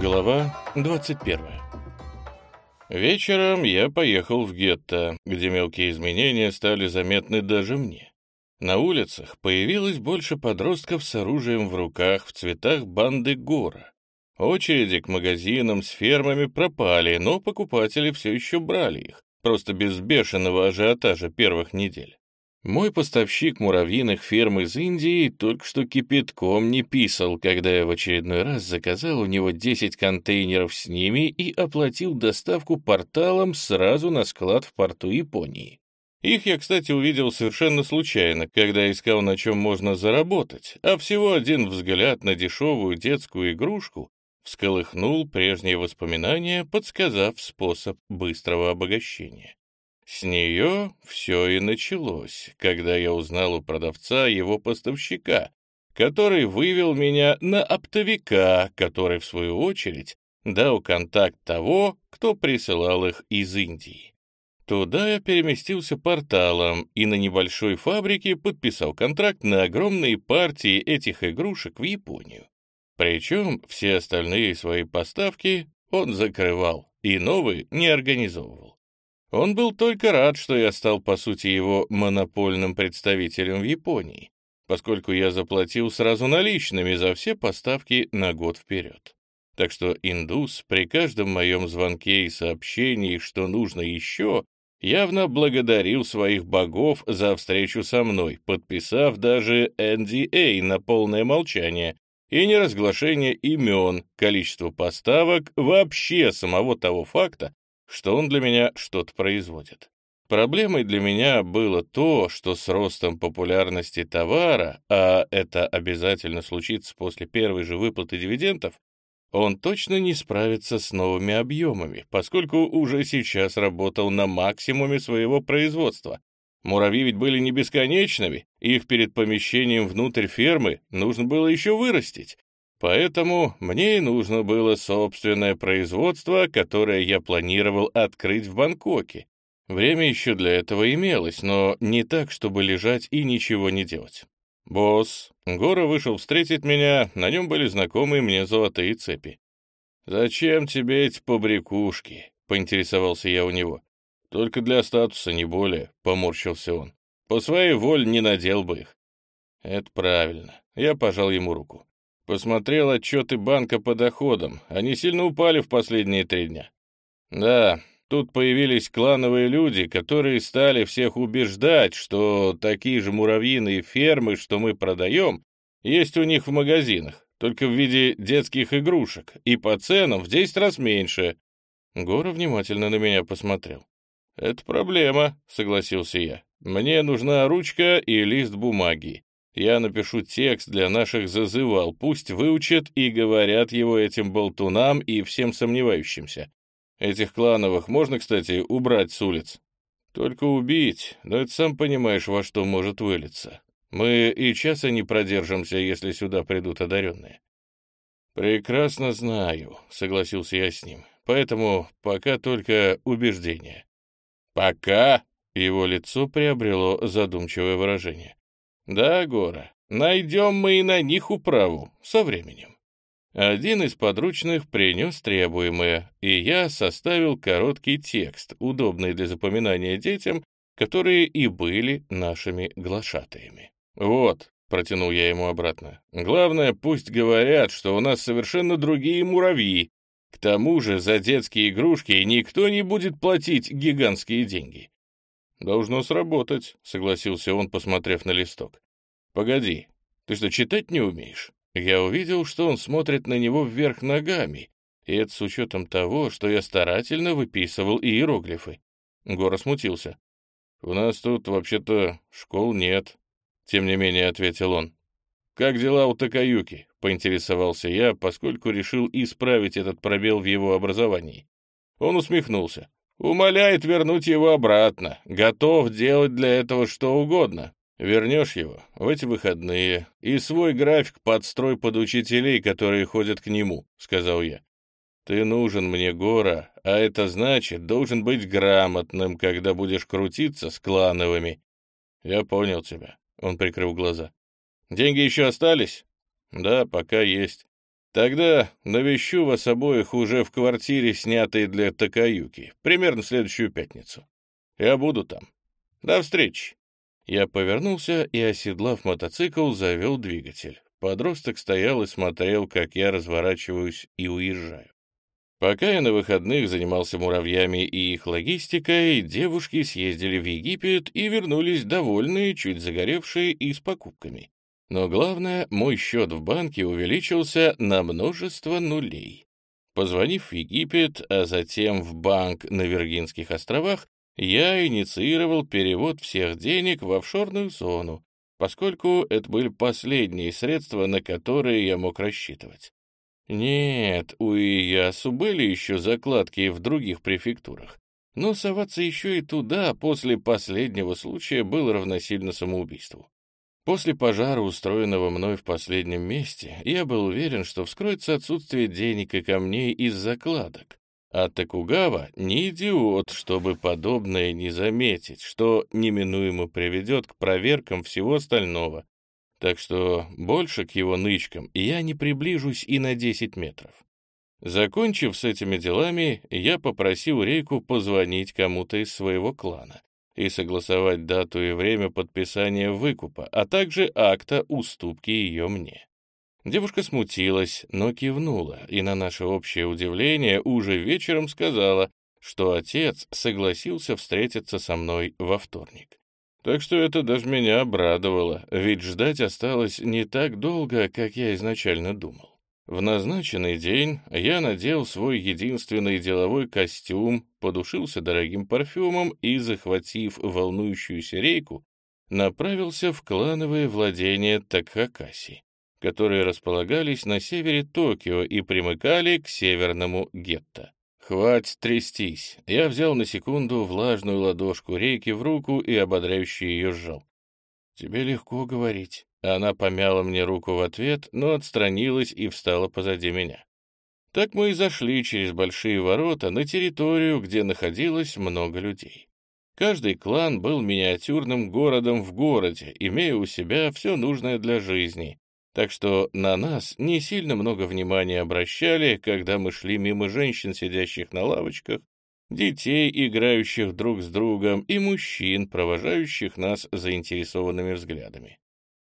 Глава 21 Вечером я поехал в гетто, где мелкие изменения стали заметны даже мне. На улицах появилось больше подростков с оружием в руках в цветах банды Гора. Очереди к магазинам с фермами пропали, но покупатели все еще брали их, просто без бешеного ажиотажа первых недель. Мой поставщик муравьиных ферм из Индии только что кипятком не писал, когда я в очередной раз заказал у него 10 контейнеров с ними и оплатил доставку порталом сразу на склад в порту Японии. Их я, кстати, увидел совершенно случайно, когда искал, на чем можно заработать, а всего один взгляд на дешевую детскую игрушку всколыхнул прежние воспоминания, подсказав способ быстрого обогащения. С нее все и началось, когда я узнал у продавца его поставщика, который вывел меня на оптовика, который, в свою очередь, дал контакт того, кто присылал их из Индии. Туда я переместился порталом и на небольшой фабрике подписал контракт на огромные партии этих игрушек в Японию. Причем все остальные свои поставки он закрывал и новые не организовывал. Он был только рад, что я стал, по сути, его монопольным представителем в Японии, поскольку я заплатил сразу наличными за все поставки на год вперед. Так что индус при каждом моем звонке и сообщении, что нужно еще, явно благодарил своих богов за встречу со мной, подписав даже NDA на полное молчание и неразглашение имен, количество поставок, вообще самого того факта, что он для меня что-то производит. Проблемой для меня было то, что с ростом популярности товара, а это обязательно случится после первой же выплаты дивидендов, он точно не справится с новыми объемами, поскольку уже сейчас работал на максимуме своего производства. Муравьи ведь были не бесконечными, их перед помещением внутрь фермы нужно было еще вырастить, Поэтому мне и нужно было собственное производство, которое я планировал открыть в Бангкоке. Время еще для этого имелось, но не так, чтобы лежать и ничего не делать. «Босс». Гора вышел встретить меня, на нем были знакомые мне золотые цепи. «Зачем тебе эти побрякушки?» — поинтересовался я у него. «Только для статуса, не более», — поморщился он. «По своей воле не надел бы их». «Это правильно». Я пожал ему руку. Посмотрел отчеты банка по доходам. Они сильно упали в последние три дня. Да, тут появились клановые люди, которые стали всех убеждать, что такие же муравьиные фермы, что мы продаем, есть у них в магазинах, только в виде детских игрушек, и по ценам в 10 раз меньше. Гора внимательно на меня посмотрел. «Это проблема», — согласился я. «Мне нужна ручка и лист бумаги. Я напишу текст для наших зазывал, пусть выучат и говорят его этим болтунам и всем сомневающимся. Этих клановых можно, кстати, убрать с улиц? Только убить, но это сам понимаешь, во что может вылиться. Мы и часа не продержимся, если сюда придут одаренные. «Прекрасно знаю», — согласился я с ним. «Поэтому пока только убеждение». «Пока?» — его лицо приобрело задумчивое выражение. Да, Гора, найдем мы и на них управу со временем. Один из подручных принес требуемое, и я составил короткий текст, удобный для запоминания детям, которые и были нашими глашатаями. «Вот», — протянул я ему обратно, — «главное, пусть говорят, что у нас совершенно другие муравьи. К тому же за детские игрушки никто не будет платить гигантские деньги. «Должно сработать», — согласился он, посмотрев на листок. «Погоди, ты что, читать не умеешь?» Я увидел, что он смотрит на него вверх ногами, и это с учетом того, что я старательно выписывал иероглифы. Гора смутился. «У нас тут, вообще-то, школ нет», — тем не менее ответил он. «Как дела у Такаюки?» — поинтересовался я, поскольку решил исправить этот пробел в его образовании. Он усмехнулся. Умоляет вернуть его обратно. Готов делать для этого что угодно. Вернешь его в эти выходные и свой график подстрой под учителей, которые ходят к нему», — сказал я. «Ты нужен мне, Гора, а это значит, должен быть грамотным, когда будешь крутиться с клановыми». «Я понял тебя», — он прикрыл глаза. «Деньги еще остались?» «Да, пока есть. Тогда навещу вас обоих уже в квартире, снятой для Такаюки, примерно в следующую пятницу. Я буду там. До встречи. Я повернулся и, оседлав мотоцикл, завел двигатель. Подросток стоял и смотрел, как я разворачиваюсь и уезжаю. Пока я на выходных занимался муравьями и их логистикой, девушки съездили в Египет и вернулись довольные, чуть загоревшие и с покупками. Но главное, мой счет в банке увеличился на множество нулей. Позвонив в Египет, а затем в банк на Виргинских островах, я инициировал перевод всех денег в офшорную зону, поскольку это были последние средства, на которые я мог рассчитывать. Нет, у Иясу были еще закладки в других префектурах, но соваться еще и туда после последнего случая было равносильно самоубийству. После пожара, устроенного мной в последнем месте, я был уверен, что вскроется отсутствие денег и камней из закладок. А Токугава не идиот, чтобы подобное не заметить, что неминуемо приведет к проверкам всего остального. Так что больше к его нычкам я не приближусь и на 10 метров. Закончив с этими делами, я попросил Рейку позвонить кому-то из своего клана и согласовать дату и время подписания выкупа, а также акта уступки ее мне. Девушка смутилась, но кивнула, и на наше общее удивление уже вечером сказала, что отец согласился встретиться со мной во вторник. Так что это даже меня обрадовало, ведь ждать осталось не так долго, как я изначально думал. В назначенный день я надел свой единственный деловой костюм, подушился дорогим парфюмом и, захватив волнующуюся рейку, направился в клановые владения Такхакаси, которые располагались на севере Токио и примыкали к северному гетто. «Хватит трястись!» Я взял на секунду влажную ладошку рейки в руку и ободряюще ее сжал. «Тебе легко говорить». Она помяла мне руку в ответ, но отстранилась и встала позади меня. Так мы и зашли через большие ворота на территорию, где находилось много людей. Каждый клан был миниатюрным городом в городе, имея у себя все нужное для жизни, так что на нас не сильно много внимания обращали, когда мы шли мимо женщин, сидящих на лавочках, детей, играющих друг с другом, и мужчин, провожающих нас заинтересованными взглядами.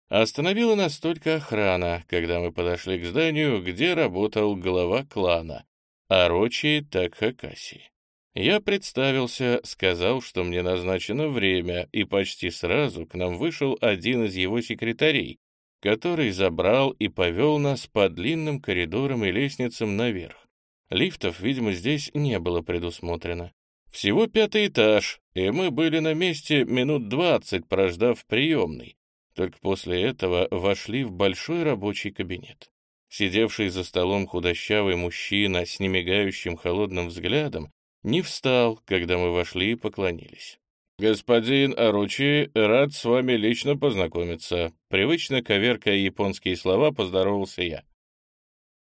Остановила нас только охрана, когда мы подошли к зданию, где работал глава клана, Орочи Такхакаси. Я представился, сказал, что мне назначено время, и почти сразу к нам вышел один из его секретарей, который забрал и повел нас по длинным коридорам и лестницам наверх. Лифтов, видимо, здесь не было предусмотрено. Всего пятый этаж, и мы были на месте минут двадцать, прождав приемный. Только после этого вошли в большой рабочий кабинет. Сидевший за столом худощавый мужчина с немигающим холодным взглядом не встал, когда мы вошли и поклонились. «Господин Аручи, рад с вами лично познакомиться». Привычно коверкая японские слова, поздоровался я.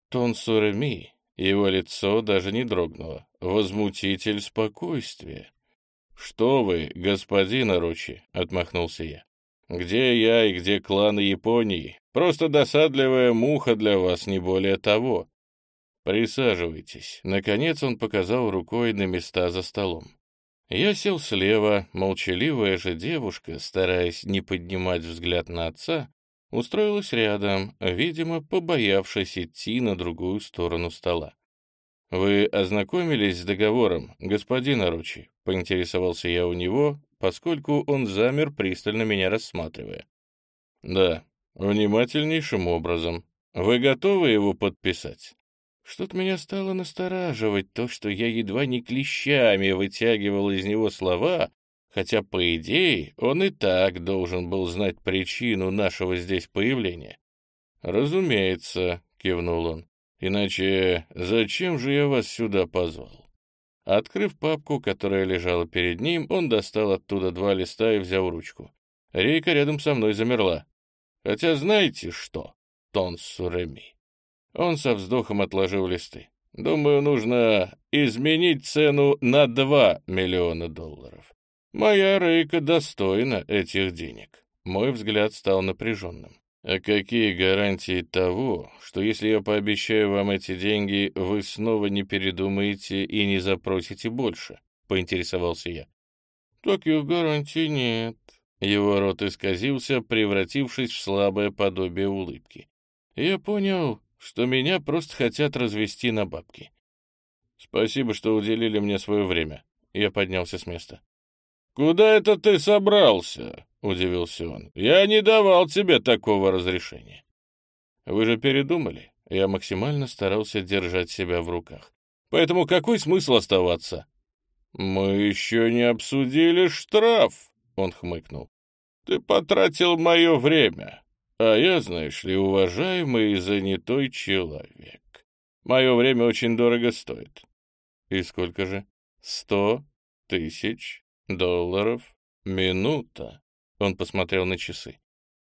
Тон Суреми, его лицо даже не дрогнуло. Возмутитель спокойствия. «Что вы, господин Аручи?» — отмахнулся я. Где я и где кланы Японии? Просто досадливая муха для вас, не более того. Присаживайтесь. Наконец он показал рукой на места за столом. Я сел слева, молчаливая же девушка, стараясь не поднимать взгляд на отца, устроилась рядом, видимо, побоявшись идти на другую сторону стола. «Вы ознакомились с договором, господин Оручи?» — поинтересовался я у него, поскольку он замер, пристально меня рассматривая. «Да, внимательнейшим образом. Вы готовы его подписать?» Что-то меня стало настораживать то, что я едва не клещами вытягивал из него слова, хотя, по идее, он и так должен был знать причину нашего здесь появления. «Разумеется», — кивнул он, — «иначе зачем же я вас сюда позвал?» Открыв папку, которая лежала перед ним, он достал оттуда два листа и взял ручку. Рейка рядом со мной замерла. Хотя знаете что, Тонс Суреми? Он со вздохом отложил листы. Думаю, нужно изменить цену на два миллиона долларов. Моя Рейка достойна этих денег. Мой взгляд стал напряженным. «А какие гарантии того, что если я пообещаю вам эти деньги, вы снова не передумаете и не запросите больше?» — поинтересовался я. «Таких гарантий нет». Его рот исказился, превратившись в слабое подобие улыбки. Я понял, что меня просто хотят развести на бабки. «Спасибо, что уделили мне свое время». Я поднялся с места. «Куда это ты собрался?» — удивился он. «Я не давал тебе такого разрешения». «Вы же передумали?» Я максимально старался держать себя в руках. «Поэтому какой смысл оставаться?» «Мы еще не обсудили штраф», — он хмыкнул. «Ты потратил мое время, а я, знаешь ли, уважаемый и занятой человек. Мое время очень дорого стоит». «И сколько же?» «Сто тысяч долларов минута». Он посмотрел на часы.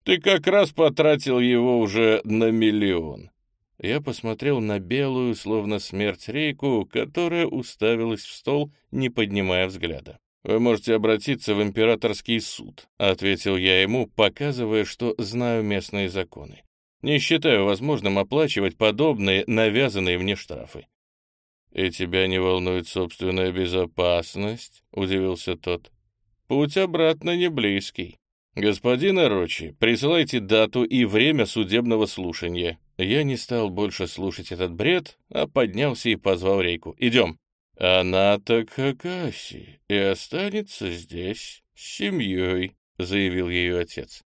«Ты как раз потратил его уже на миллион». Я посмотрел на белую, словно смерть рейку, которая уставилась в стол, не поднимая взгляда. «Вы можете обратиться в императорский суд», — ответил я ему, показывая, что знаю местные законы. «Не считаю возможным оплачивать подобные навязанные мне штрафы». «И тебя не волнует собственная безопасность?» — удивился тот. «Путь обратно не близкий. Господин Орочи, присылайте дату и время судебного слушания». Я не стал больше слушать этот бред, а поднялся и позвал Рейку. «Идем». «Она-то Какаси и останется здесь с семьей», — заявил ее отец.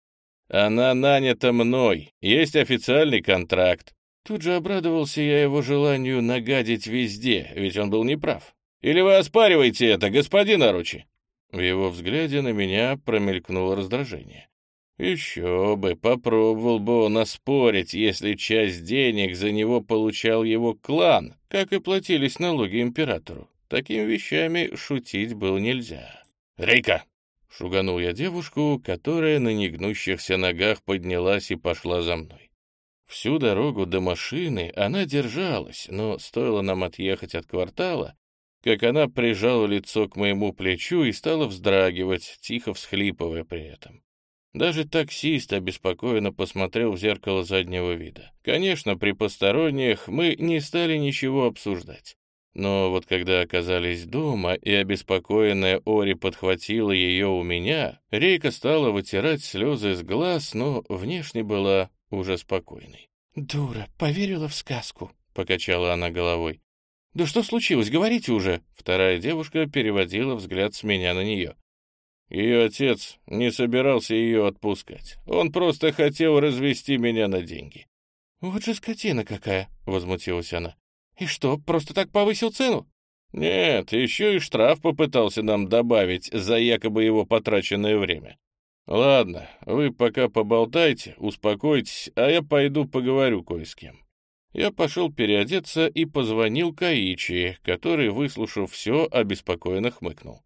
«Она нанята мной, есть официальный контракт». Тут же обрадовался я его желанию нагадить везде, ведь он был неправ. «Или вы оспариваете это, господин Аручи?» В его взгляде на меня промелькнуло раздражение. Еще бы, попробовал бы он оспорить, если часть денег за него получал его клан, как и платились налоги императору. Такими вещами шутить было нельзя. «Рейка!» — шуганул я девушку, которая на негнущихся ногах поднялась и пошла за мной. Всю дорогу до машины она держалась, но стоило нам отъехать от квартала, как она прижала лицо к моему плечу и стала вздрагивать, тихо всхлипывая при этом. Даже таксист обеспокоенно посмотрел в зеркало заднего вида. Конечно, при посторонних мы не стали ничего обсуждать. Но вот когда оказались дома, и обеспокоенная Ори подхватила ее у меня, Рейка стала вытирать слезы с глаз, но внешне была уже спокойной. «Дура, поверила в сказку», — покачала она головой. «Да что случилось? Говорите уже!» Вторая девушка переводила взгляд с меня на нее. Ее отец не собирался ее отпускать. Он просто хотел развести меня на деньги. «Вот же скотина какая!» — возмутилась она. «И что, просто так повысил цену?» «Нет, еще и штраф попытался нам добавить за якобы его потраченное время. Ладно, вы пока поболтайте, успокойтесь, а я пойду поговорю кое с кем». Я пошел переодеться и позвонил Каичи, который, выслушав все, обеспокоенно хмыкнул.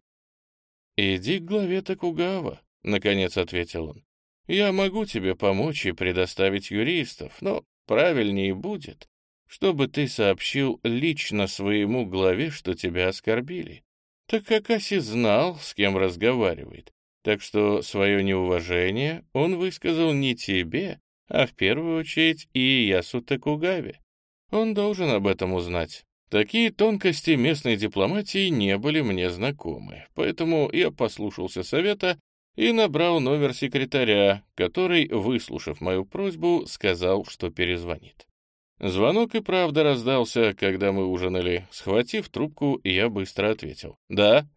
«Иди к главе Токугава», — наконец ответил он. «Я могу тебе помочь и предоставить юристов, но правильнее будет, чтобы ты сообщил лично своему главе, что тебя оскорбили. Так как Аси знал, с кем разговаривает, так что свое неуважение он высказал не тебе, а в первую очередь и Ясу Токугаве. Он должен об этом узнать. Такие тонкости местной дипломатии не были мне знакомы, поэтому я послушался совета и набрал номер секретаря, который, выслушав мою просьбу, сказал, что перезвонит. Звонок и правда раздался, когда мы ужинали. Схватив трубку, я быстро ответил. «Да?»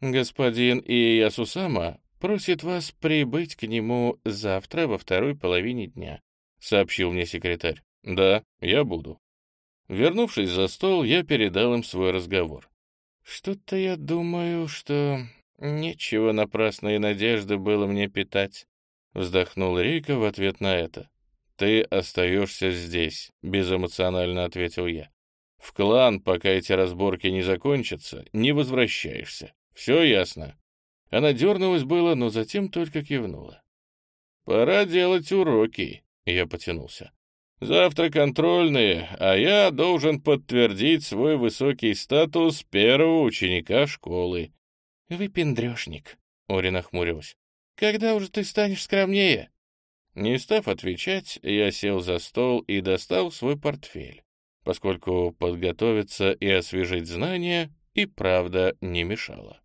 «Господин Иясусама просит вас прибыть к нему завтра во второй половине дня», — сообщил мне секретарь. «Да, я буду». Вернувшись за стол, я передал им свой разговор. «Что-то я думаю, что нечего напрасные надежды было мне питать», — вздохнул Рейка в ответ на это. «Ты остаешься здесь», — безэмоционально ответил я. «В клан, пока эти разборки не закончатся, не возвращаешься. Все ясно?» Она дернулась было, но затем только кивнула. «Пора делать уроки», — я потянулся. Завтра контрольные, а я должен подтвердить свой высокий статус первого ученика школы. — Вы пендрёшник, — Ори нахмурилась. — Когда уже ты станешь скромнее? Не став отвечать, я сел за стол и достал свой портфель, поскольку подготовиться и освежить знания и правда не мешало.